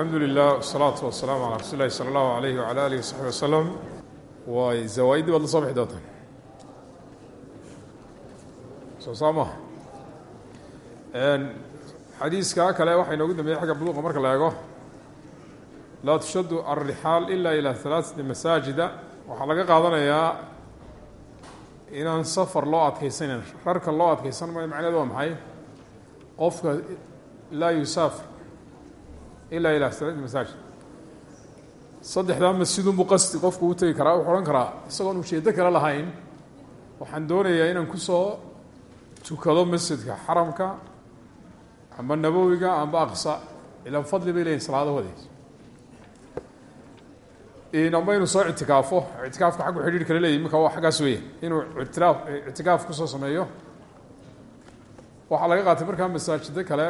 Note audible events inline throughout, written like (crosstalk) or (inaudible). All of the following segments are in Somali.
alxamdu lilah wasalaatu wasalaamu calaa rasuuli lahi sala allahu alayhi wala alihi wasaxbi wasalam way zawaa-iddii baad la soo bixi doontaan soo saa maha xadiiska kale waxaa inoogu dambeeyey xagga buluuqa marka la eego. Laa tushaddu alrixaal ila ilaa halaaثati masaajida waxaa laga qaadanayaa inaan safar loo adkeysanan rarka loo adkeysan mayo macnehedu waa maxay? Qofka laa yusaafir ilaa ilaa halaaثati masaajid saddexdaa masjidunbuu qasdi qofku u tegi karaa wuxuu odhan karaa isagoon ujeedo kale lahayn waxaan doonayaa inaan ku soo tukado masjidka xaramka amba nabowiga amba aqsa ilan fadli bay leeyihiin salaadahoodii amba inuu soo ictikaafo ictikaafka xaggu xidhiir kale leeyahy iminka waa xaggaas weya inuu ictiraaf ictikaaf ku soo sameeyo waxaa laga qaatay markaa masaajido kale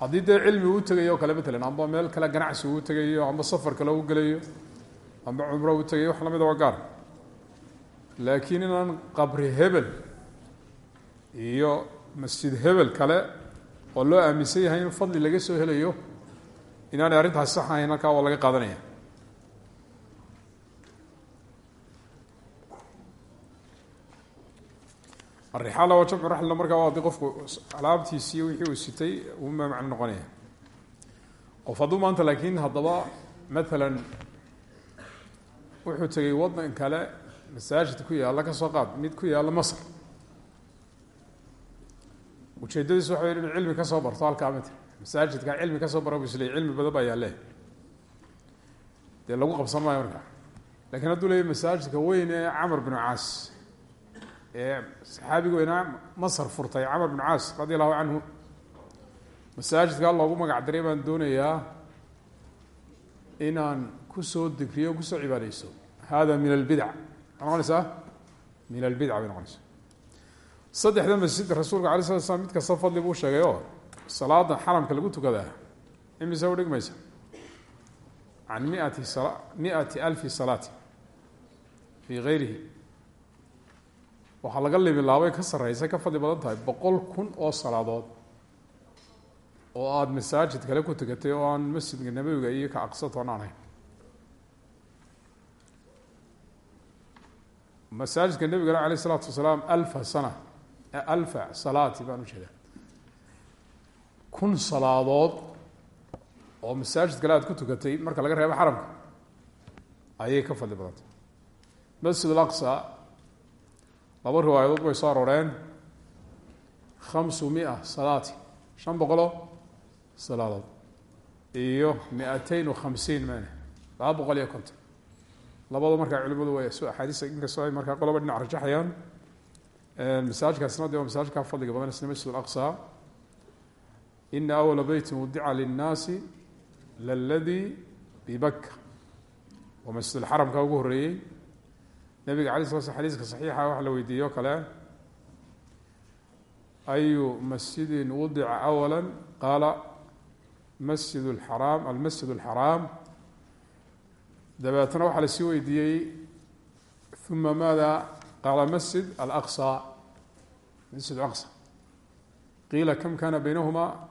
haddii dee cilmi uu tegayo o kale matalan amba meel kale ganacsi uu tegayo amba safar kale u gelayo amba cumro uu tegayo wax lamida waa gaar. Laakiin inaan qabri hebel iyo masjid hebel kale oo loo aaminsan yahay in fadli laga soo helayo inaanay arrintaasi sax ahayn halkaa waa laga qaadanaya arixaala waa jamcu raxlna markaa waa haddii qofku alaabtiisii wixii uu sitay uma macno noqonaya. Qof hadduu maanta laakiin haddaba matalan wuxuu tegay waddan kale masaajid ku yaalla ka soo qaad mid ku yaalla masr. Ujeedadiis waxa inu cilmi ka soo barto halkaa mata masaajidka cilmi ka soo bara bu isleey cilmi badan baa yaalle dee lagu qabsan maayo markaa lakiin hadduu leeyahy masaajidka weyn ee camar binu caas saxaabiga weynaa masar furtay. Camar binu caas radi allahu canhu masaajidkaa loogu magac diray baan doonayaa inaan ku soo digriyo ku soo cibaadeyso hada min albidac ma noqonaysaa? Min albidca bay noqonaysaa. Saddexda masjid rasuulka alay slat slam mid kasta fadli buu sheegay oo salaada xaramka lagu tukadaa imise u dhigmaysa can miati miati alfi salaati fii gayrihi waxaa laga limilaabay ka sarreysa ka fadli badan tahay boqol kun oo salaadood. Oo aada masaajid kale ku tukatay oo aan masjidka nabowiga iyo ka aqsa toona ahayn masaajidka nebigana aleyh isalaatu wasalaam alfa sana alfa salaati baan u jeedaa kun salaadood oo masaajid kale aad ku tukatay marka laga reebo xaramka ayay ka fadli badantay masjid alaqsa laba riwaayadood way soo arooreen. Khamsu mia salaati. Shan boqoloo salaadood. Iyo mi-ateyn wakhamsiin mane laba boqol iyo konton. Labada markaa culimadu way s axaadiis inkastoo ay markaa qoloba dhinac rajaxayaan. Masaajidkaasna de waa masaajidkaa fadliga badan isna masjid alaqsa ina awala beyti wudica linnaasi laladii bibaka waa masjid alxaramka ugu horreeyey nabiga alay sla sl xadiiska saxiixa waxa la weydiiye o kale. Ayu masjidin wudica awala qaala masjid lxaraam almasjid alxaraam dabeetna waxaa la sii weydiiyey uma maada qaala masjid alaqsa masjid aqsa. Qiila kam kana baynahuma?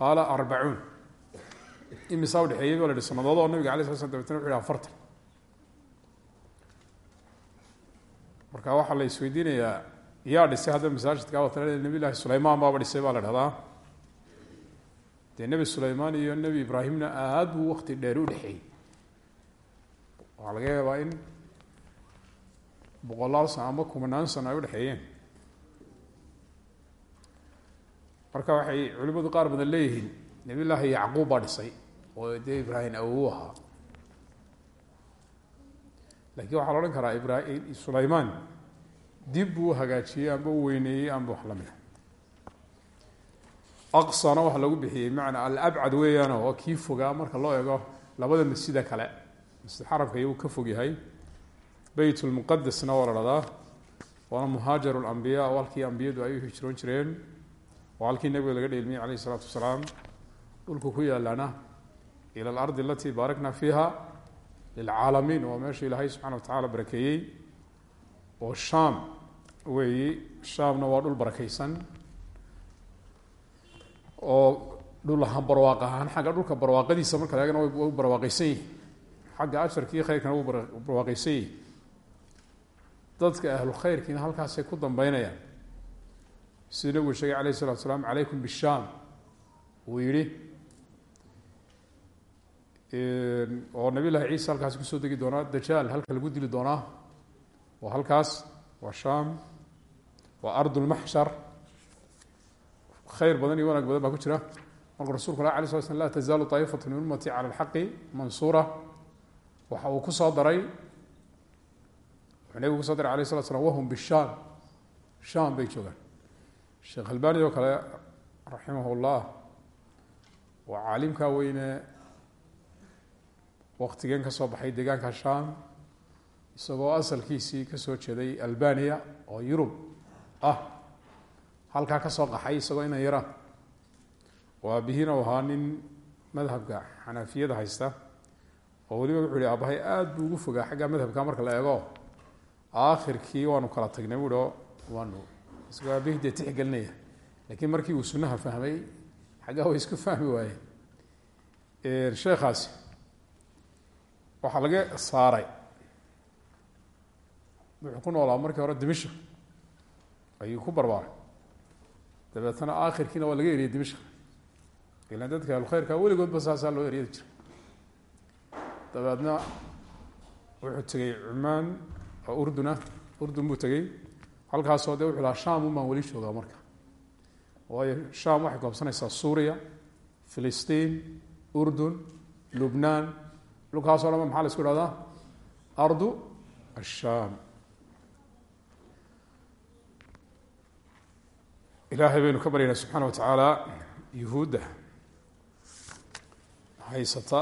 Qaala arbacuun. Imisaa udhexeeyey ba la hi nabiga alay sla slam dabetna wuxu yhi afartan marka waxaa la isweydiinayaa yaa dhisay hadda masaajidka watala nabi llahi sulaymaan baaba dhisay? Baa la dhahdaa dee nebi sulaymaan iyo nebi ibraahimna aada buu wakti dheer u dhexeeyey waxaa laga yaabaa in boqolaal sano ama kumanaan sano ay udhexeeyeen marka waxay culimadu qaar badan leeyihiin nabiy llaahi yacquub baa dhisay oo dee ibraahim awowu ahaa lakiin waxaa la odhan karaa ibrahim sulaymaan dib buu hagaajiyey amba weyneeyey amba wax la mida aqsana waxaa lagu bixiyey bimacnaa alabcad weeyaano oo kii fogaa marka loo eego labada masjida kale. Masjid xaramka iyuu ka fog yahay. Beyt lmuqadasna waa la waana muhaajar lambiya halkii ambiyadu ay hijroon jireen. Oo halkii nebiga laga dheelmiyey alayh isalaatu wasalaam. Dhulku ku yaalaana ila alardi alatii baarakna fiiha lilcaalamiin waa meesha ilaahay subxana wa tacaala barakeeyey oo shaam weeyi shaamna waa dhul barakeysan oo dhul ahaan barwaaq ahaan xagga dhulka barwaaqadiisa marka laegana way barwaaqeysan yihiin xagga asharka iyo khayrkana wuu barwaaqeysan yihi dadka ahlu khayrkiina halkaasay ku dambeynayaan siduu nabigu sheegay alayh isalatu salaam calaykum bishaam uu yihi oo nabiy llahi ciisa halkaasi ku soo degi doonaa dajaal halka lagu dili doonaa waa halkaas waa shaam waa ard lmaxshar khayr badan iyo wanaag badan baa ku jira. Markuu rasulku lah alay sla slam la tazaalu طaa'ifatu min ummati cala alxaqi mansuura. Waxa uu ku soo daray wuxuu nabigu ku soo daray alayh slat slam wahum bishaam. Shaam bay joogaan. Sheekh albani oo kale raximah waa caalimkaa weyne waktigeen ka soo baxay deegaanka sham isagoo asalkiisii ka soo jeeday albania oo yurub ah halkaa ka soo qaxay isagoo inan yara oo aabihina u ahaa nin madhabka xanafiyada haysta oo weliba wuxuu yihi aabahay aada buu ugu fogaa xagga madhabka marka la eego. Aakhirkii waanu kala tagnay bui o waanu isagoo aabihii dee tixgelinaya laakiin markii uu sunaha fahmay xaggaa way isku fahmi waayeen sheekhaasi waxaa laga saaray. Wuxuu ku noolaa markii hore dimishk ayuu ku barbaaray. Dabeetana aakhirkiina waa laga eriyay dimishk ilan dadka ahlukhayrka weligoodba saasaa loo eryadi jiray dabeedna wuxuu tegey cumaan oo urdun urdun buu tegey. Halkaasoo dee wuxuu lahaa sham un baan weli joogaa marka. Waayo sham waxay koobsanaysaa suuriya filistiin urdun lubnaan dhulkaasoo dhan ba maxaa la isku ihahdaa ardu asham ilaahay baynu ka baryaynaa subxaana wa tacaala yuhuudda haysata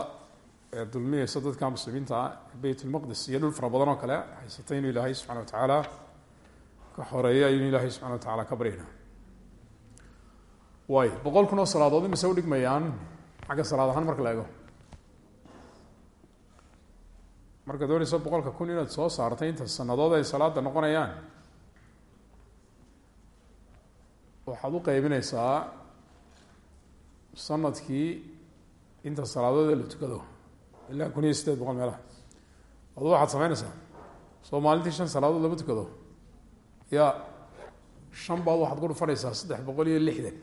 ee dulmiyeysa dadka muslimiinta ah beyt lmaqdis iyo dhul fara badan oo kale haysata inuu ilaahay subxana wa tacaala ka xoreeya aynu ilaahay wa tacaala ka baryaynaa. Waay boqol kun oo salaadood imise u dhigmayaan xagga salaad ahaan marka la ego marka doonaysa boqolka kun inaad soo saartay inta sanadood ay salaada noqonayaan waxaad u qeybineysaa sannadkii inta salaadood la tukado ilaa kun iyo sideed boqol meelaha. Adu waxaad sameyneysaa soo maalintii shan salaadood lama tukado ya shan baad waxaad ku dhufanaysaa saddex boqol iyo lixdan.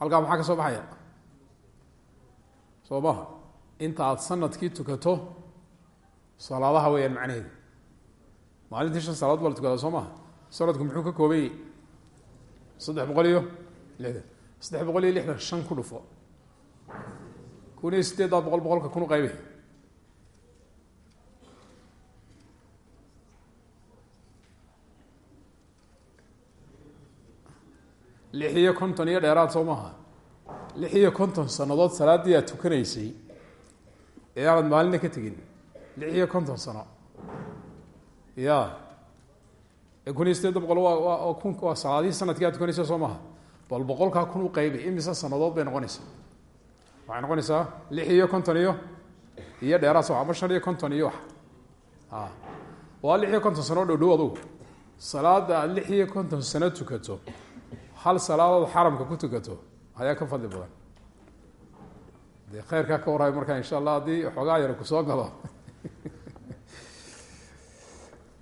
Halkaa maxaa ka soo baxaya? Soo maha inta aada sannadkii tukato salaadaha weeyaan macnaheedu. Maalintii shan salaadood baa la tukadaa soo maha sanadku muxuu ka koobanyay saddex boqol iyo lixdan? Saddex boqol iyo lixdan shan ku dhufo. Kun iyo sideeddaa boqol boqolka kun u qaybay lix iyo konton iyo dheeraad soo maaha? Lix iyo konton sanadood salaaddii aad tukanaysay ee aanad maalina ka tegin lix iyo konton sano. Ya kun iyo sideedda boqol waa kun waa salaadihii sannadkii aad tukanaysa soo maha. Bal boqolkaa kun u qaybay imise sanadood bay noqonaysaa. Waxay noqonaysaa lix iyo konton iyo iyo dheeraad soo ama shan iyo konton iyo wax. A waa lix iyo konton sano dhow dhow adugu. Salaada aad lix iyo konton sano tukato hal salaadood xaramka ku tukato ayaa ka fadli badan dee khayrkaa ka warhayo markaa insha allah haddii xoogaa yar ku soo galo.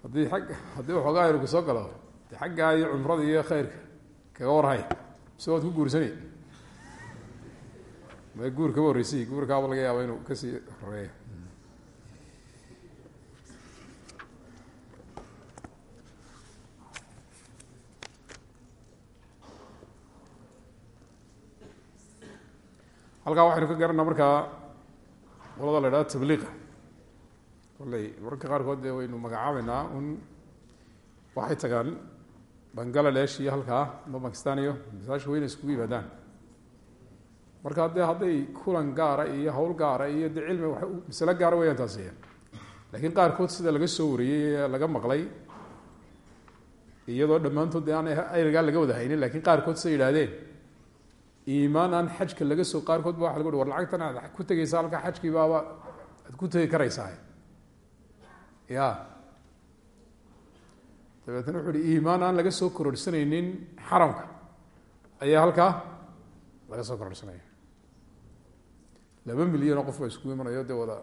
Haddii ag haddii waxoogaa yar ku soo galo de xaggaa iyo cumrada iyo khayrka kaga warhay mise waad ku guursani? Ma guur kaba horreysay guurkaaba laga yaaba inuu ka sii horeeyo halkaa waxaynu ka garanaa markaa qolada la idhaha tabliiqa kolley mararka qaarkood dee waynu magacaabeynaa un waxay tagaan bangaladesh iyo halkaa ama bakistan iyo masaajka weyna iskugu yimaadaan. Marka dee hadday kulan gaara iyo hawl gaara iyo cilmi wa masale gaara weyaan taasi. Laakiin qaarkood sida laga soo wariyey laga maqlay iyadoo dhammaantood aan ayrigaa laga wada haynin lakiin qaarkood siday yidhaahdeen iimaan aan xajka laga soo qaarkood ba waa laga war lacagtan aad ku tegeysa halkaa xajkii baaba aad ku tegi karaysaa ya. Dabeetna wuxu uhi iimaan aan laga soo kororhsanaynin xaramka. Ayaa halkaa laga soo kororsanaya laba milyan oo qof baa iskugu imanayo dee wada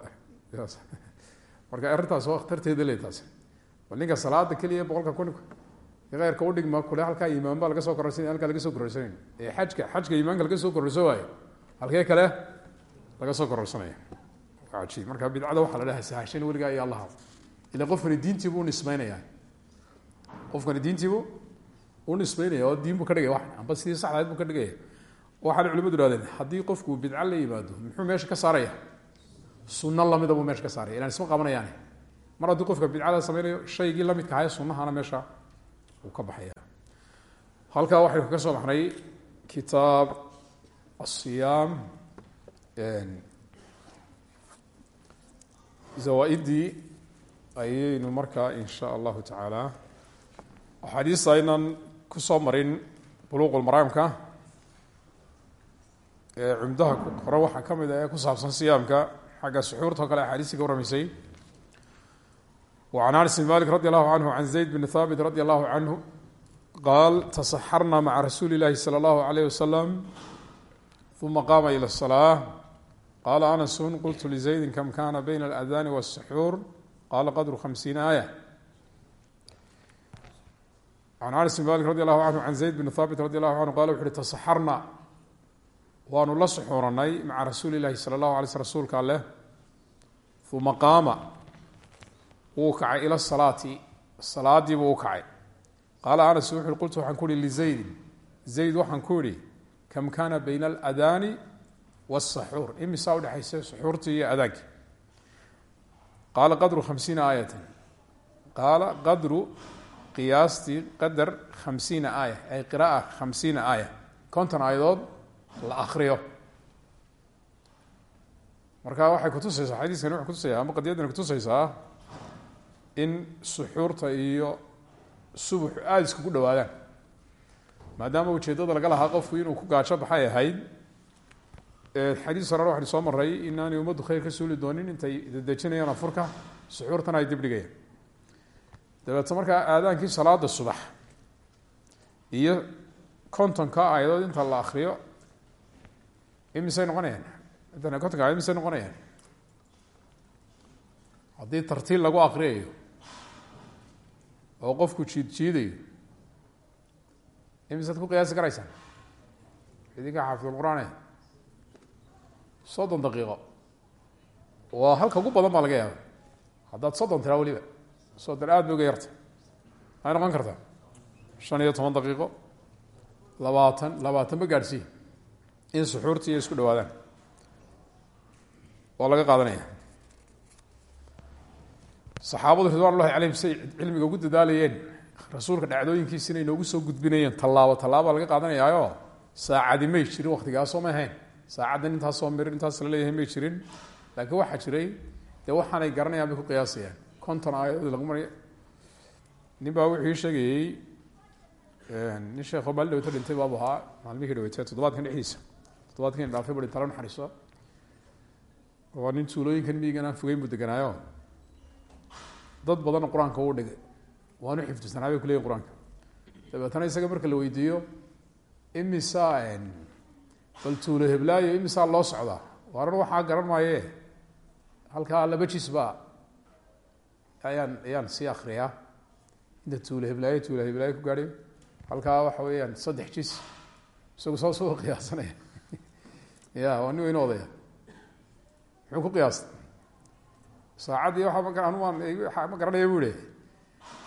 marka arrintaas waa khatarteeda le taas bal ninka salaada keliya boqolka kunka keyrka udhigma kule halkaa imaan baa laga soo kororsanay halkaa laga soo kororsanay ee xajka xajka imaanka laga soo kororsan waayo halkee kale laga soo kororsanaya ajiib marka bidcada waxaa la dhaha sahashan weligaa iyo allaha ila qofkani diintiibuu unisbeynaya qofkani diintiibuu unisbeynaya oo diin buu ka dhigaya waxan amba sidii saxdahayd buu ka dhigaya waxaana culimadu ihahdeen haddii qofku bidca la yimaado muxuu meesha ka saaraya sunno lamida buu meesha ka saaraya ilaan isma qabanayaane mar haddii qofka bidcada sameynayo shaygii lamidka ahay sunnahana meesha uu ka baxaya. Halkaa waxaynu kaga soo baxnay kitaab asiyaam zawaa-idii ayaynu markaa in sha allahu tacaala axaadiista aynan ku soo marin buluuq lmaraamka ee cumdaha hore waxaa ka mid a ee ku saabsan siyaamka xagga suxuurta o kale axaadiistii ka warramaysay وعن أنس بن مالك رضي الله عنه عن زيد بن ثابت رضي الله عنه قال تصحرنا مع رسول الله صلى الله عليه وسلم ثم قام إلى الصلاة قال أنس قلت لزيد كم كان بين الأذان والسحور قال قدر خمسين آية عن أنس بن مالك رضي الله عنه عن زيد بن ثابت رضي الله عنه قال وxuhi تصحرنا waanu la suxuuranay maca rasuuli الlahi salى الlahu alay sl rsulka aleh ثuma qaama wuu kacay ila salaati. Salaadiibuu u kacay. Qaala anas wuxu qultu waxaan ku uhi lizaydin zayd waxaan ku idhi kam kaana bayna aladaani wاsaxuur imisaa udhexaysa suxuurtii iyo adaankii. Qaala qadru khamsiina aayatan. Qaala qadru qiyaastii qadar khamsiina aaya ay qira'a khamsiina aaya. Konton aayadood la akriyo marka waxay kutusaysaa xadiiskani wuxuu kutusaya ama in suxuurta iyo subuxu aada iskugu dhawaadaan. Maadaama ujeeddada laga lahaa qofku inuu ku gaajo baxay ahayd xadiis horena waxaynu soo maray inaanay ummaddu khayr ka suuli doonin intay dedejinayaan afurka suxuurtana ay dibdhigayaan dabeeto markaa aadaankii salaada subax iyo kontonka aayadood inta la akriyo imisay noqonayaan? Kontonka ayad misay noqonayaan? Haddii tartiil lagu akriyayo oo qofku jiid jiidayo imisaad ku qiyaasi karaysaan idinka xaafidulqur'aane soddon daqiiqo. Waa halka ugu badan baa laga yaaba haddaad soddon tiraa weliba. Soddon aad bay uga yarta maxay noqon kartaa? Shan iyo toban daqiiqo. Labaatan labaatanba gaadhsii in suxuurtii isku dhawaadaan. Waa laga qaadanaya saxaabadu ridwan ullahi calayhim say cilmiga ugu dadaalayeen rasuulka dhacdooyinkiisina inoogu soo gudbinayeen tallaabo tallaaba laga qaadanayaayo. Saacadi may jirin waktigaasoo ma ahayn. Saacaddan intaasoo mir intaas la leeyahay may jirin. Laakiin waxaa jiray dee waxaanay garanayaan bay ku qiyaasayaan. Konton aayadood lagu maray nin wuxuu ii sheegayey nin sheekho maali dhaweyto dhintay baabu maalmihii dhaweytee toddobaadkan dhexdiisa. Toddobaadkan dhaafay bui tala naxariiso waa nin tuulooyinkan miyigan fogeyn buu deganaayo dad badanna qur'aanka uu dhigay. Waanu xifdisanaa bay kuleyihin qur'aanka. Dabeetana isaga marka la weydiiyo imisaa bal tuulo heblaayo imisaa loo socdaa waaran waxaa garan maaye halkaa laba jis baa ayaan ayaan sii akriyaa inta tuulo heblaayo tuulo heblaayo ku gaadhay halkaa waxa weeyaan saddex jis. Isagu soo soo qiyaasanaya (laughs) ya waa nin weyne odaya muxuu ku qiyaastay saacaddii waa ma garanaya bu ihi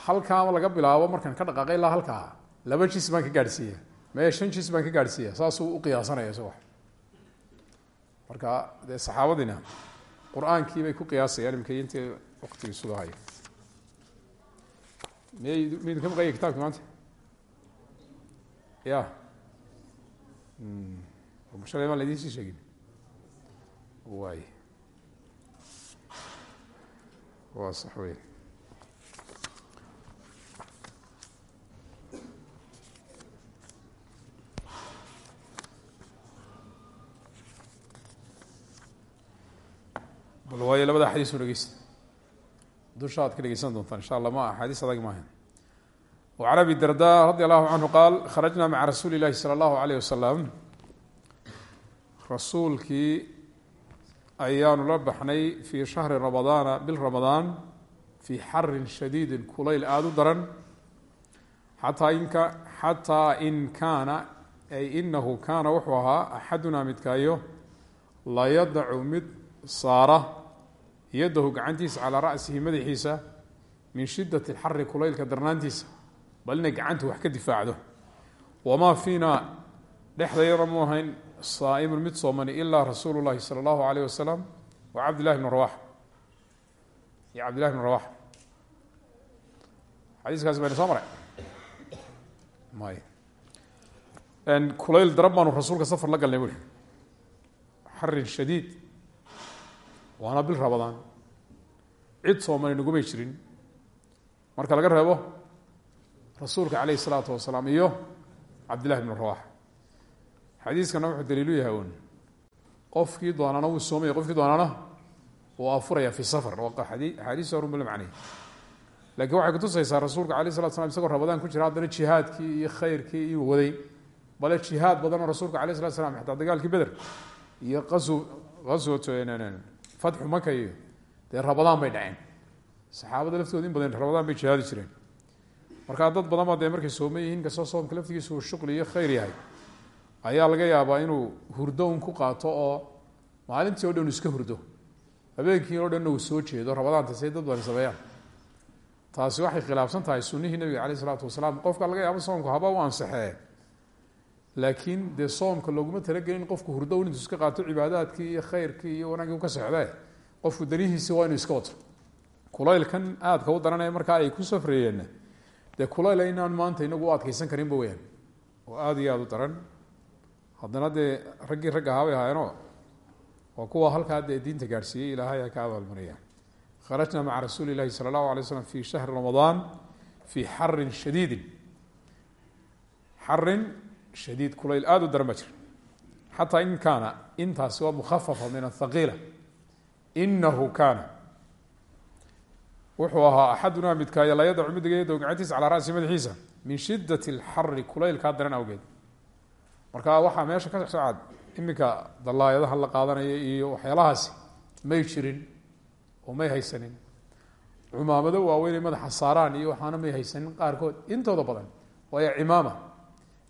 halkaama laga bilaabo markaan ka dhaqaaqay ilaa halkaa laba jis baan ka gaadhsiiya. Maya shan jis baan ka gaadhsiiya saasuu uqiyaasanaya isago marka dee saxaabadiina qur'aankii bay ku qiyaasayaan imika intii waktigii sugahayo miyay miydu ka maqanya kitabki maanta? Ya shalay maan laydin sii sheegin. Waay waa sax wey bal waayo labada xadiis u dhegeysta dusha aad ka dhegeysan doontaan insha allah ma axaadiis adag maaha وعن أبي الدرداء رضي الله عنه قال خرجنا مع رسول الله صلى الله عليه وسلم rasuulkii ayaanu la baxnay fii shahri ramadaana bil ramadaan fii xarin shadiidin kulayl aada u daran. Xataa inka xataa in kaana ay inahu kaana wuxuu ahaa axadunaa midkaayo la yadacu mid saara yadahu gacantiisa calaa ra'sihi madaxiisa min shidat alxari kulaylka darnaantiisa. Bal inay gacantu wax ka difaacdo. Wamaa fiina dhexdayada mu ahayn saa'imun mid soomani ilaa rasuulu llahi sala allahu alayh wasalam wa cabdillahi bn rawax iyo cabdillahi bn rawax xadiiskaasi baynu soo maray? May. Kulayl daran baanu rasuulka safar la galnay buuri xarin shadiid. Waana bil rabadaan. Cid soomani nagumay jirin. Marka laga reebo rasuulka caleyhi isalaatu wasalaam iyo cabdillahi bn rawax xadiiskana wuxuu daliilu yahay un qofkii doonaana wuu soomaya qofkii doonaana wuu afuraya fi safar. Axaadiis horun bala macnay. Lakiin waxay kutusaysaa rasuulka alayh salatu slam isagoo rabadaan ku jira haddana jihaadkii iyo khayrkii iyo waday. Bale jihaad badanoo rasuulka alayh salatu slam xataa dagaalkii beder iyo aswat fatxu maka iyo dee bay dhaceen. Saxaabada laftooda badan rabadaan bay jihaadi jireen. Markaa dad badan ba dee markay sooma yihiin kastoo soomka laftigiisa uu khayr yahay ayaa laga yaabaa inuu hurdo un ku qaato oo maalintii o dhan iska hurdo. Habeenkii oo dhanna uu soo jeedo rabadaanta say dad badan sameeyaan. Taasi waxay khilaafsan tahay sunihii nabiga caleyh isalaatu wasalaam. Qofka laga yaabo soomku haba u ansixee laakiin dee soomka looguma talagelin qofku hurdo un intu iska qaato cibaadaadkii iyo khayrkii iyo wanaaggii u ka socdee. Qofku danihiisi waa inuu iska wato. Kulaylkan aadka u daranaya markaa ay ku safreeyeenna dee kulayla inaan maanta inagu u adkeysan karinba weyaan oo aada iyo aada u daran haddana dee raggii rag ahaa bay ahaayeenoo waa kuwa halkaa dee diinta gaadhsiiyey ilaahay ka abaalmariyaan kharajna maca rasuuli lahi sala allahu alay slam fi shahri ramadaan fii xarin shadiidin. Xarin shadiid kulayl aada u daran baa xataa in kaana intaasi waa mukhafafa min athaqiila inahu kaana. Wuxuu ahaa axadunaa midkaayo la yadacu gacantiisa calaa rasi madaxiisa min shidat alxari kulaylkaa daran awgeed marka waxaa meesha ka socad iminka dallaayadaha la qaadanaya iyo waxyaalahaasi may jirin oo may haysanin. Cumaamado waaweynay madaxa saaraan iyo waxaana may haysanin qaarkood intooda badan waayo cimaama.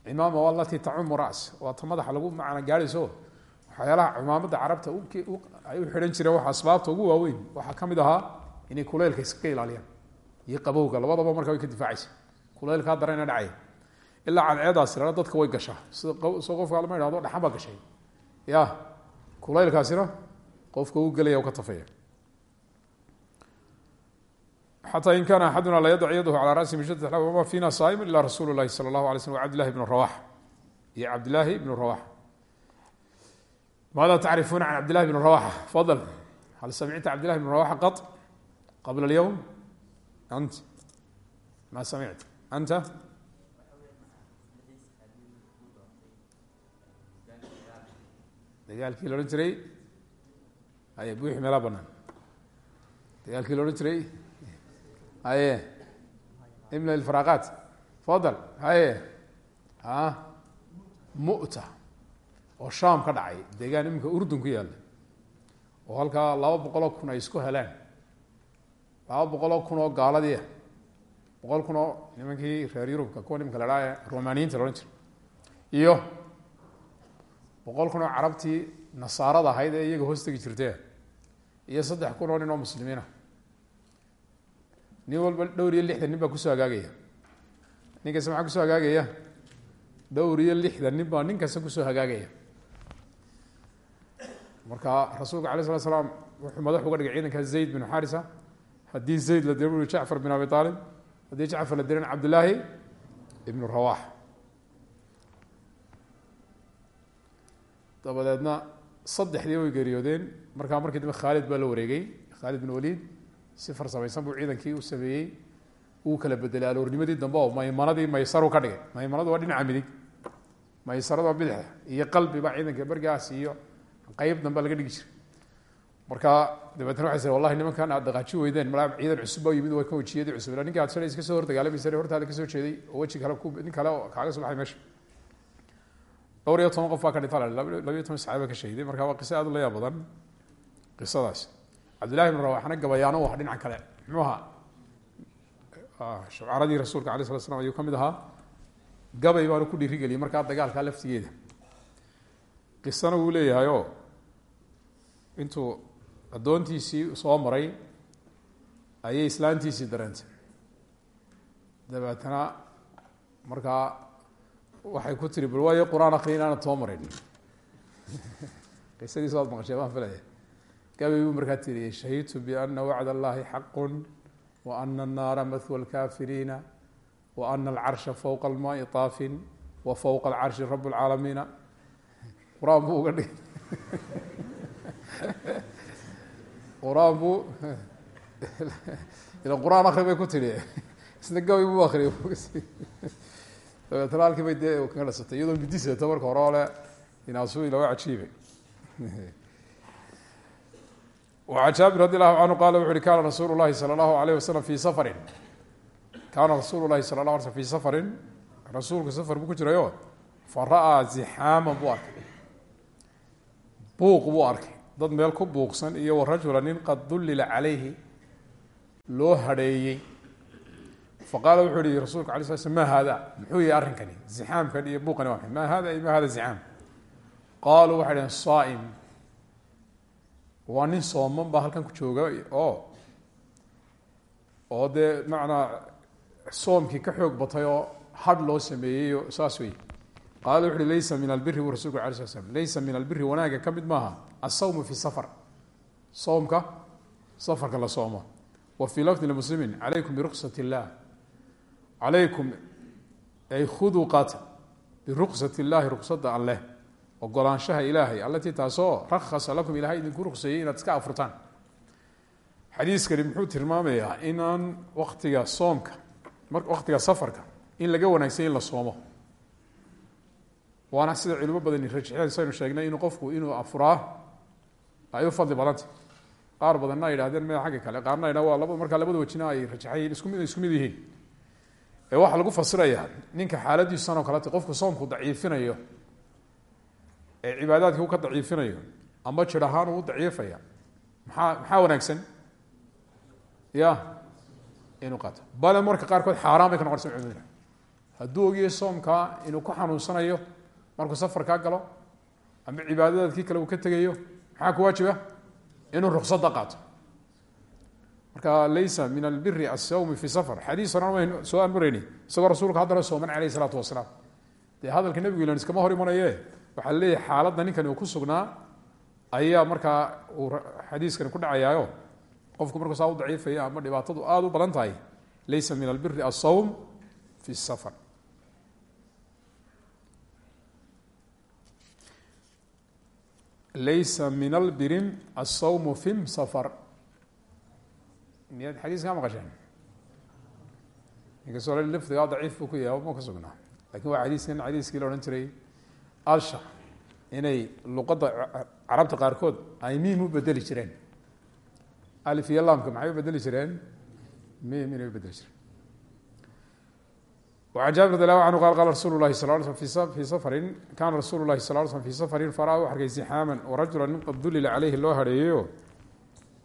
Cimaama waa latii tacumu ras waa ta madaxa lagu macna gaadhayso waxyaalaha cumaamada carabta ay u xidhan jireen waxa asbaabta ugu waaweyn waxaa ka mid ahaa inay kuleylka iskaga ilaaliyaan iyo qabowga labadaba marka way ka difaacaysa. Kuleylkaa darana dhacaya ilaa cadceedaas tirana dadka way gashaa. Sida soo qofka lama ihahdo dhaxan baa gashay. Ya kulaylkaasina qofka u gelaya u ka tafaya xataa in kaana axaduna la yadac yadahu calaa rasi min shaddat wama fiina saaimun ila rasuulu lahi sala allahu alay slm cabdillahi bnu rawax. Iyo cabdillaahi ibnu rawax. Maada tacrifuuna can cabdillahi bn rawaxa? Fadl hal samicta cabdillahi bn rawaxa qط qabla اlyowm ant. Ma samicta. Anta dagaalkii la odhan jiray aye buuxi meelaa banaan dagaalkii la odhan jiray haye ibn alfaraqat fadl haye a mu'ta oo shaam ka dhacay deegaan iminka urdun ku yaalla oo halkaa laba boqoloo kun ay isku heleen. Laba boqoloo kun oo gaaladii ah. Boqol kun oo nimankii reer yurubka kuwa nimanka la dhaha romaniyiinta la odhan jira iyo boqol kun oo carabtii nasaarada ahayd ee iyaga hoos tegi jirtee iyo saddex kun oo nin oo muslimiinah nin walba dhowr iyo lixdan nin baa ku soo hagaagaya nin kasta maxaa ku soo hagaagaya dhowr iyo lixdan nin baa nin kasta ku soo hagaagaya marka rasuulka alay slat slaam wuxuu madax uga dhigay ciidanka zayd binu xarisa haddii zayd la bui jacfar bin abi aalib haddii jacfar la diran cabdillaahi ibnu rawax dabadeedna saddexdii way geeriyoodeen. Markaa markii dambe khaalid baa la wareegay. Khaalid bin waliid si farsamaysan buu ciidankii u sameeyey. Uu kala bedelay aloornimadii dambe oo maymanadii maysaru ka dhigay. Maymanadu waa dhinaca midig. Maysarada waa bidixda. Iyo qalbiba ciidanka bergaas iyo qeyb dambe laga dhigi jiray. Marka dabeetna waxay sir wallahi nimankan aad dhaqaaji weydeen. Malaa ciidan cusub baa yimid waa ka wejiyadii cusub. Ila ninki aad shalay iska soo hor dagaalamaysa hortaada ka soo jeeday oo weji kale nin kale oo kaaga soo meesha dhowr iyo toban qof baa ka dhinta labayo toban saxaaba ka shahiday. Marka waa qiso aad u layaab badan qisadaas. Cabdillahi ibn rawaxna gabayaano wax dhinaca kale. Muxuu ahaa shucaradii rasuulka alay slat slam ayuu ka mid ahaa. Gabay baanu ku dhiirigeliyay markaa dagaalkaa laftigeeda. Qisana wuu leeyahay oo intuu addoontiisii soo maray ayay islaantiisii dareentay dabeetana markaa waxay ku tiri bal waayo qur'aan akri inaanad soo marin. (laughs) Qisadiis waad maqashee baan filaya gabay buu markaa tiriyey shahidtu biana wacd allahi xaqu wa ana annaara mahwa lkafiriina wa ana alcarsha fowqa almaai taafin wa fowqa alcarshi rab lcaalamiina qur'aan buu uga dhigay. (laughs) Qur'aan (laughs) ila qur'aan bay ku tidhi isna gabay buu akriya dabeetna halkiibay dee kaga dhasatay iyadoo midisata marka hore ole inaasui laga cajiibay. An jaabir radi allahu canhu qala wuxu uhi kaana rasuulu llahi sala allahu alayh safarin. Kaana rasuulu lahi sala la ala fi safarin. Rasuulku safar buu ku jirayo fa ra'aa zixaaman buu arkay. Buuq buu arkay. Dad meel ku buuqsan iyo warajulan nin qad dullila calayhi loo hadheeyey faqaala wuxuu yihi rasulka alay sla sl ma hada muxuu yahay arrinkani zixaamkan iyo buuqani waa ma hada ma hada zixaam qaaluu waxay dhaheen saa'im waa nin sooman baa halkan ku jooga oo oo dee macnaa soomkii ka xoog batay oo hadh loo sameeyey o saas wey qaala wuxu uhi laysa min albiri buu rasulku ala sla slam laysa min albiri wanaaga ka mid maaha asawmu fi safar soomka safarka la soomo wa fii lafdi lmuslimin calaykum biruksat illah calaykum ay khuduu qaata biruksat illaahi ruksada alleh ogolaanshaha ilaahay allatii taasoo rakhasa lakum ilahay idinku rukseeyey inaad iska afurtaan. Xadiiskani muxuu tilmaamayaa inaan waktiga soomka waktiga safarka in laga wanaagsan in la soomo. Waana sida culimo badani rajixeen saynu sheegnay inuu qofku inuu afuraa. Ay u fadli badantay qaar badanna ay yidhahdeen maya xagga kale qaarna ay waa laba markaa labada wajina ay rajaxayiin isku mid isku yihiin ee waxaa lagu fasirayaa ninka xaaladiisan oo kalete qofku soomku daciifinayo ee cibaadaadkii u ka daciifinayo ama jir ahaan uu daciifaya maxaa wanaagsan? Ya inuu qaato. Bale marka qaarkood xaaraan bay ka noqonaysa cudura hadduu ogiyo soomkaa inuu ku xanuunsanayo markuu safarkaa galo ama cibaadadaadkii kale uu ka tegayo maxaa ku waajiba? Inuu ruksada qaato marka laysa min albiri asawmi fi safar. Xadiis horan waynu soo amreyni isagoo rasuulka haddana sooman caleyh isalaatu wasalaam. Dee hadalka nebigu ilan iskama hor imanaye waxaa leeyahay xaaladda ninkani uu ku sugnaa ayaa markaa uu xadiiskani ku dhacayaayo. Qofku markuu saa u daciifaya ama dhibaatadu aada u badan tahay laysa min albiri asawm fi safar. Laysa min albirim asawmu fi safar miyaad xadiis kaa maqasheen inkastoo lafdigaa daciif buu ku yahay ma ku sugnaa laakiin waa xadiiskan xadiiskii la odhan jiray alsha inay luqadda carabta qaarkood ay miim u bedeli jireen alif iyo laamka maxay u bedeli jireen miim inay u bedeli jireen an jaabir radi allahu anhu qal qala rasuulu lahi sal l slm fii safarin kaana rasuulu lahi sal l slm fii safarin faraa u arkay zixaaman warajula nin qad dulila caleyhi loo hareeyeyo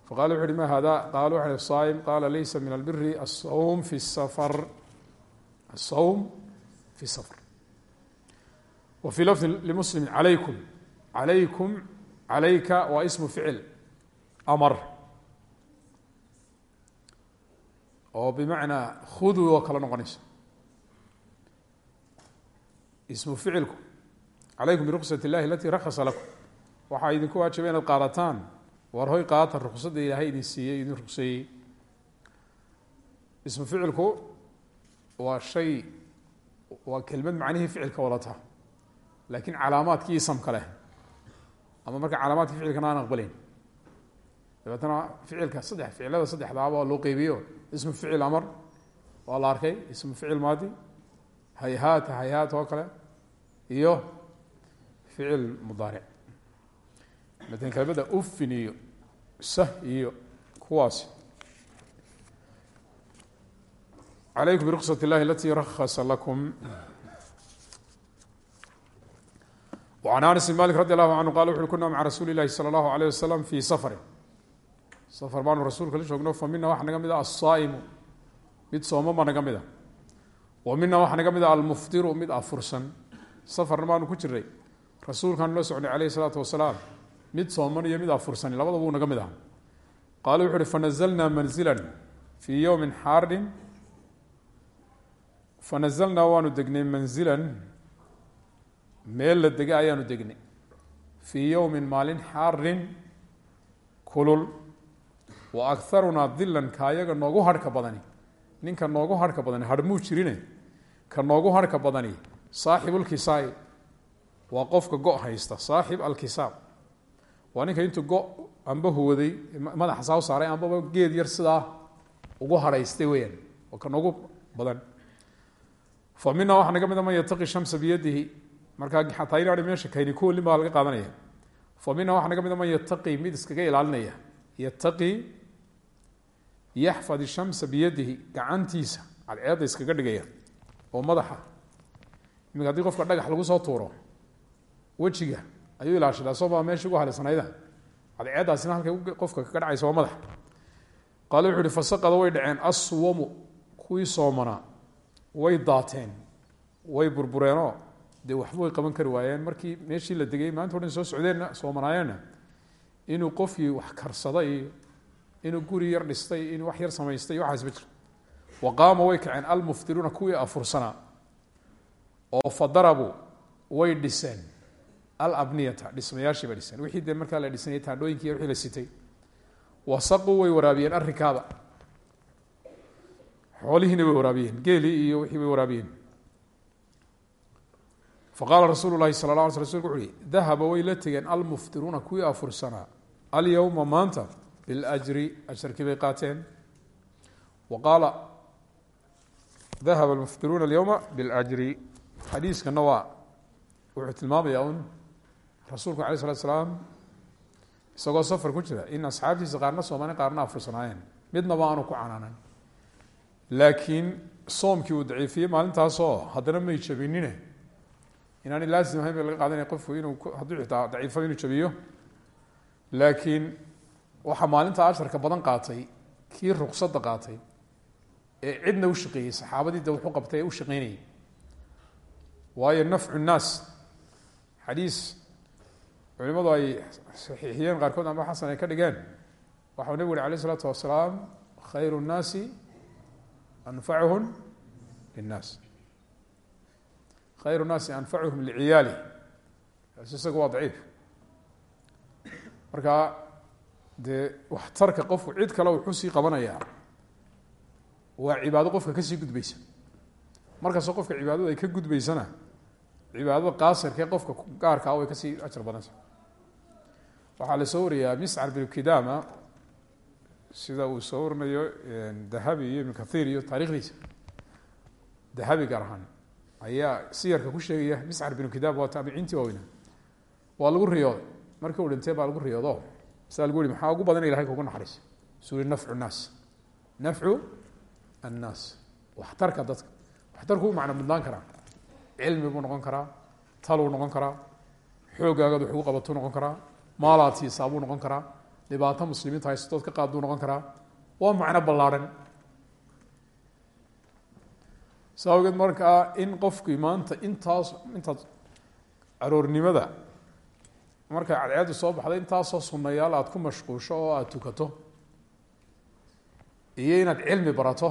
faqala wuxu uhi ma hada qaala waxa hi saaim qaala laysa min albiri asawm fi safar asawm fi safar wa fii lafdi limuslimin calaykum calaykum calayka waa ismu ficil amar oo bimacnaa khuduu oo kala noqonayso ismu ficilku calaykum biruqsat illahi alatii rakasa lakum waxaa idinku waajiba inaad qaadataan war hoy qaatan ruksadda ilaahay idin siiyey idin rugseeyey ismu ficilku waa shay waa kelmad macnihii ficilka wadata laakiin calaamaadkii isamka leh. Ama marka calaamaadkii ficilkana aan aqbaleyn dabeetana ficilka saddex ficilada saddexdaaba loo qeybiyo. Ismu ficil amar waa la arkay. Ismu ficil maadi hayhaata hayhaat oo kale. Iyo ficil mudaaric matan kelmada ufin iyo sah iyo kuwaasi. Calaykum biruksat اllahi alati rakhasa lakum. An anas malik radi allahu canhu qala wuxu kuna maca rasuuli lahi sala allahu alayh wasalam fii safarin safar baanu rasuulka la joogno fa mina waxaa naga mid a asaa'imu mid sooman baa naga mid a wa mina waxaa naga mid afursan safarna baanu ku jiray rasuulkaanu la socnay alayhi salaatu wasalaam mid sooman iyo mid afursan labadaba uu naga mid aha qaala wuxu uhi fanazalnaa manzilan fii yowmin xaarin fanazalnaa waanu degnay manzilan meel la dega ayaanu degnay fii yowmin maalin xaarin kulul. Wa akarunaa dilan ka noogu harhka badani. Ninka noogu harhka badani harhmuu jirine? Ka noogu harhka badani saaxibulkisaai waa qofka go haysta saaxib alkisaab waa ninka intuu go amba huwaday madaxa saa u saaray ambaba geed yar sidaa ugu harhaystay weyaan oo ka noogu badan. Fa mina waxaa naga mid a man yataqi shamsa biyadihi markaa xataa inaani meesha kayni ku olin baa laga qaadanaya. Fa mina waxaa naga mid a man yataqi mid iskaga ilaalinaya. Yataqi yaxfad shamsa biyadihi gacantiisa cadceedda iskaga dhigaya oo madaxa. Imika haddii qofka dhagax lagu soo tuuro wejiga ayuu ilaashadaa sooma meesha ugu halisnayda cadceeddaasina halkay qofka kaga dhacaysa waa madaxa qaale wuxu uhi way dhaceen aswamu kuwii soomanaa way daateen way burbureenoo dee waxba way qaban kari waayeen. Markii meeshii la degay maanta o dhan soo socdeenna soomanaayeena. Inuu qofkii wax karsada inuu guri yar dhistay inuu wax yar samaystay iyo waxaas ma jiro. Wa qaama way kaceen almuftiruuna kuwii afursanaa oo fa way dhiseen alabniyata dhismayaashii bay dhiseen. Wixii dee markaa la dhisanayay taandhooyinkii wixii la sitay. Wasaquu way waraabiyeen arrinkaaba xoolihiina way waraabiyeen geelii iyo wixii bay waraabiyeen. Faqaala rasuulu sala la ala sl rsulku wuxu dahaba way la tegeen almuftiruuna kuwii afursanaa alyowma maanta biljri ajarkii bay qaateen. Wa dahaba almuftiruuna alyowma biljri xadiiskana waa wuxuu tilmaamayaa un rasuulku alay slat slaam isagoo safar ku jira in asxaabtiisa qaarna soomani qaarna afursanaayeen midnaba aanu ku canaanan laakiin soomkii uu daciifiyey maalintaasoo haddana may jabinine. Inaani laazim ahayn ba laga qaadanaya qofku inuu hadduu xitaa daciifo inuu jabiyo. Laakiin waxaa maalinta asharka badan qaatay kii ruqsadda qaatay ee cidna u shaqeeyey saxaabadii de wuxu qabtay ee u shaqeynayay waayo nafcu nnaas xadiis culimadu ay saxiixiyeen qaarkood amba xasan ay ka dhigeen. Waxau nebigu uhi alayh isalaatu wasalaam khayru nnaasi anfacuhum linnaas. Khayru nnaasi anfacuhum liciyaali. Kaas isagu waa daciif. Marka dee waxtarka qofku cid kale wuxuu sii qabanayaa waa cibaado qofka ka sii gudbeysa markastoo qofka cibaadadu ay ka gudbeysana cibaadada qaasirkae qofka gaarkaa way ka sii ajar badanta waxaa la soo wariyaa miscar binu kidama sida uu soo dahabi iyo ibnu kathiir iyo taarikhdiisa dahabi gaar ahaan ayaa siyarka ku sheegaya miscar binu kidama waa taabiciintii waaweyna waa lagu riyooday. Markii uu dhintay baa lagu riyoodo. Saa lagu yihi maxaa ugu badan ilahay kugu naxariis? Suu nafcu nnaas nafcu annaas. Waxtarka dadka. Waxtarku u mudnaan karaa. Cilmi buu noqon karaa taluu noqon karaa xoogaagad wax ugu qabatuu noqon karaa maalaad siisaa buu noqon karaa. Dhibaato muslimiinta haystood ka qaad buu noqon karaa. Waa macno ballaarhan saa awgeed in qofkii maanta intaas intaad aroornimada markay cadceeddu soo baxday intaasoo sunayaal aada ku mashquusho oo aada tukato iyo inaad cilmi barato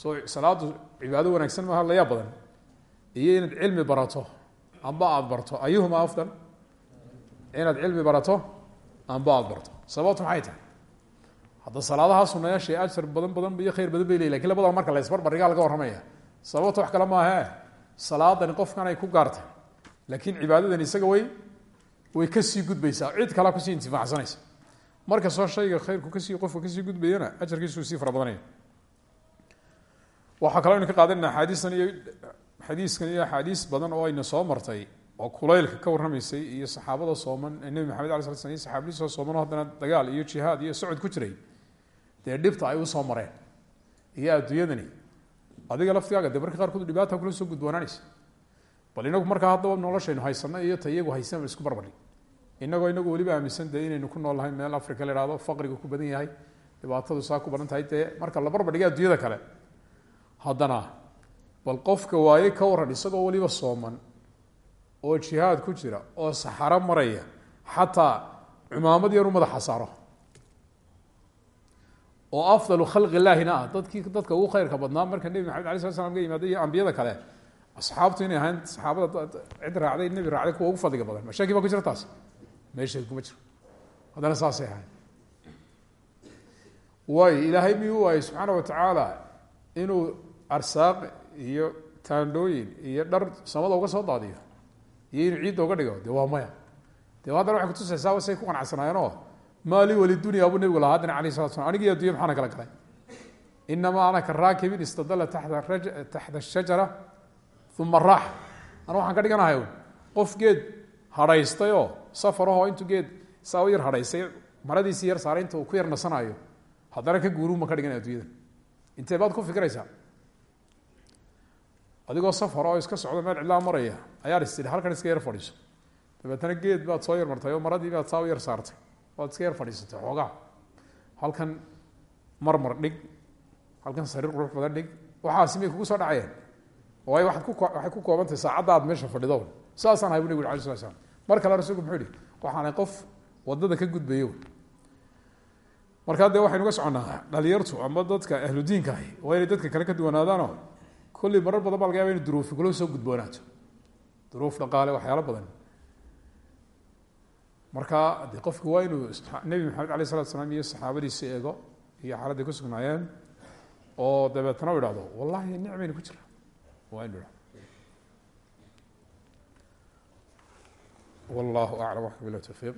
soo salaadu cibaado wanaagsan maaha layaa badan iyo inaad cilmi barato amba aada barto ayuhuma afdal inaad cilmi barato amba aada barto. Sababtu maxay tahay? Hadda salaadaha sunayaasha ajar badan badan iyo khayr badan bay leyi laakiin labadaba marka la isbarbarigaa laga warramaya sababta wax kale maahe salaadani qofkan ay ku gaartay laakiin cibaadadani isaga way way ka sii gudbaysaa. Cid kalea ku sii intifaacsanaysa. Markastoo shayga khayrku ka sii qofka ka sii gudbayana ajarkiisuu sii fara badanaya waxaa kaloo ka qaadanana axaadiistan iyo xadiiskan iyo axaadiis badan oo ayna soo martay oo kulaylka ka warramaysay iyo saxaabada sooman nebi maxamed ala sla iyo saxaabadiisoo sooman oo haddana dagaal iyo jihaad iyo socod ku jiray dee dhibta ay u soo mareen. Iyo adduunyadani adiga laftigaaga dee marka qaarkood dhibaata kula soo gudboonaanaysa. Bal inagu markaa noloshaynu haysano iyo ta iyagu isku barbardhig inagoo inagu weliba aaminsan dee inaynu ku nool meel africa la ihahdo faqriga ku badan yahay dhibaatadu saa badan tahay dee marka la barbardhiga adduunyada kale. Haddana bal qofka waaye ka waran isagoo weliba sooman oo jihaad ku jira oo saxaro maraya xataa cumaamad yaru madaxa saaro. Oo afdalu khalqi illaahina ah dadka ugu khayrka badnaa marka nebi maxamed alay slat slam ka yimaada iyo ambiyada kale asxaabtu inay ahayn saxaabada cid raacday nebi raacday kuwa ugu fadliga badan. Mashaki baa ku jira taas? Meesheed kuma jiro haddana saasay ahayn. Waayo ilaahay miyuu waayey subxaana watacaala inuu arsaaq iyo taandhooyin iyo dhar samada uga soo daadiyo iyo inuu ciidda uga dhigo. De waa maya. De haddana waxay kutusaysaa say ku qanacsanaayeenoo maali walidunya buu nebigu lahaa haddana alayh salatu slam anigi iyo addunya maxaana kala galay? Inamaa ana ka raakibin istadalla taxta shajara uma raax. Ana waxaan ka dhiganahay qof geed hadhaystay oo safarahoo intuu geed saa u maradiisii yar saaray uu ku yar nasanaayo haddana ka guuruuma ka addunyada intee baad ku fikiraysaa adigoo safar oo iska socdo meel cidlaa maraya ayaad is tidhi halkan iska yar fadhiiso. Dabeetana geed baad soo yar martay oo maradii baad saa u yar saartay waad iska yar fadhiisatay xoogaa. Halkan marmar dhig halkan sariir qurux badan dhig waxaasi may kugu soo dhacayeen. Waayo waaad ku waxay ku koobantahay saacadda aad meesha fadhido saasaan ahay bu nabig ala sla slam kale rasulku muxuu yihi waxaanay qof waddada ka gudbayo. Markaa dee waxaynu ga soconnaa dhalinyartu ama dadka ahludiinka ahi waa inay dadka kale ka duwanaadaanoo kolley marar badan baa laga yaba inu duruufi kula soo gudboonaato. Duruuf dhaqaale waxyaalo badan. Marka de qofku waa inuu nebi maxamed alayh salatu salaam iyo saxaabadiisi eego iyo xaaladday ku sugnaayeen oo dabeetana u wallahi nicmaynu ku jira. Waa inu wallahu aclam waxka bila tawfiiq